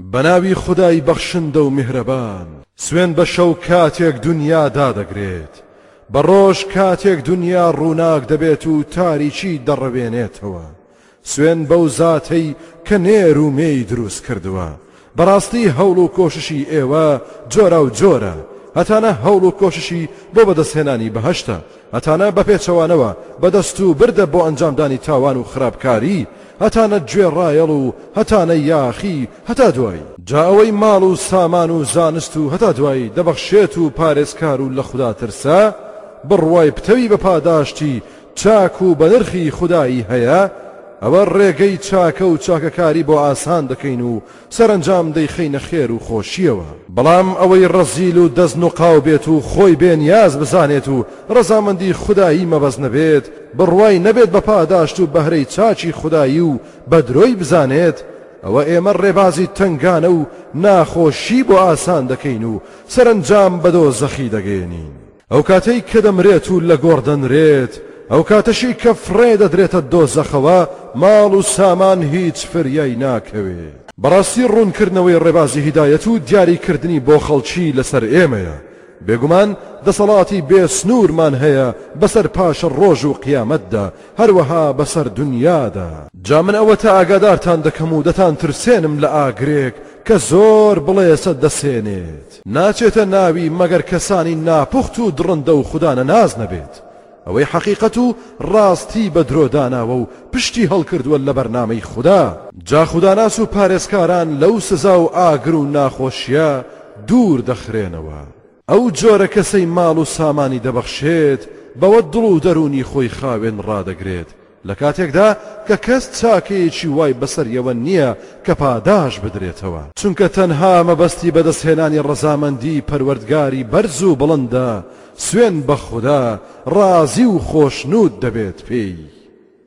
بەناوی خودای بەخشندە و میهرەبان. سوێن بە شەو کاتێک دونیا دادەگرێت، بە ڕۆژ کاتێک دونیا ڕووناک دەبێت و تاریکی دەڕەوێنێتەوە، سوێن بەو زاتەی کە نێر و مێی دروست کردووە، بەڕاستی هەوڵ و کۆششی ئێوە جۆراوجۆرە، هەتانە هەوڵ و کۆششی بۆ بەدەستهێنانی بەهەشتە، هەتانە بە پێچەوانەوە بە دەست و بردە بۆ ئەنجامدانی تاوان و خراپکاری، هەتانە گوێ ڕایەڵ و هەتانە یاخی، هەتا دوایی. جا ئەوەی ماڵ و سامان و زانست و هەتا دوایی دەبەخشێت و پارێزکار و لە خودا ترسە، بڕوای پتەوی بە پاداشتی چاک و بەنرخی خودایی هەیە، ئەوە ڕێگەی چاکە و چاکەکاری بۆ ئاسان دەکەین و سەرەنجام دەیخەینە خێر و خۆشییەوە. بەڵام ئەوەی ڕەزیل و دەست نوقاو بێت و خۆی بێ نیاز بزانێت و ڕەزامەندی خودایی مەبەست نەبێت، بڕوای نەبێت بە پاداشت و بەهرەی چاکی خودایی و بە درۆی بزانێت، ئەوە ئێمە ڕێبازی تەنگانە و ناخۆشی بۆ ئاسان دەکەین و سەرەنجام بە دۆزەخی دەگەیەنین. ئەو کاتەی کە دەمرێت و لە گۆڕ دەنرێت، ئەو کاتەشی کە فڕێ دەدرێتە دۆزەخەوە، ماڵ و سامان هیچ فریای ناکەوێت. بەڕاستی ڕوونکردنەوەی ڕێبازی هیدایەت و دیاریکردنی بۆ خەڵکی لەسەر ئێمەیە، بێگومان دەسەڵاتی بێ سنوورمان هەیە بەسەر پاشەڕۆژ و قیامەتدا، هەروەها بەسەر دونیادا. جا من ئەوەتا ئاگادارتان دەکەم و دەتانترسێنم لە ئاگرێک کە زۆر بڵێسە دەسێنێت. ناچێتە ناوی مەگەر کەسانی ناپوخت و دڕندە و خودانەناس نەبێت، ئەوەی حەقیقەت و ڕاستی بە درۆ داناوە و پشتی هەڵکردووە لە بەرنامەی خودا، جا خوداناس و پارێزکاران لەو سزا و ئاگر و ناخۆشییە دوور دەخرێنەوە، ئەو جۆرە کەسەی ماڵ و سامانی دەبەخشێت بەوە دڵ و دەروونی خۆی خاوێن ڕادەگرێت لە کاتێکدا کە کەس چاکەیەکی وای بەسەریەوە نییە کە پاداشت بدرێتەوە، چونکە تەنها مەبەستی بەدەستهێنانی ڕەزامەندیی پەروەردگاری بەرز و بڵندە، سوێن بە خودا، ڕازی و خۆشنوود دەبێت پێی.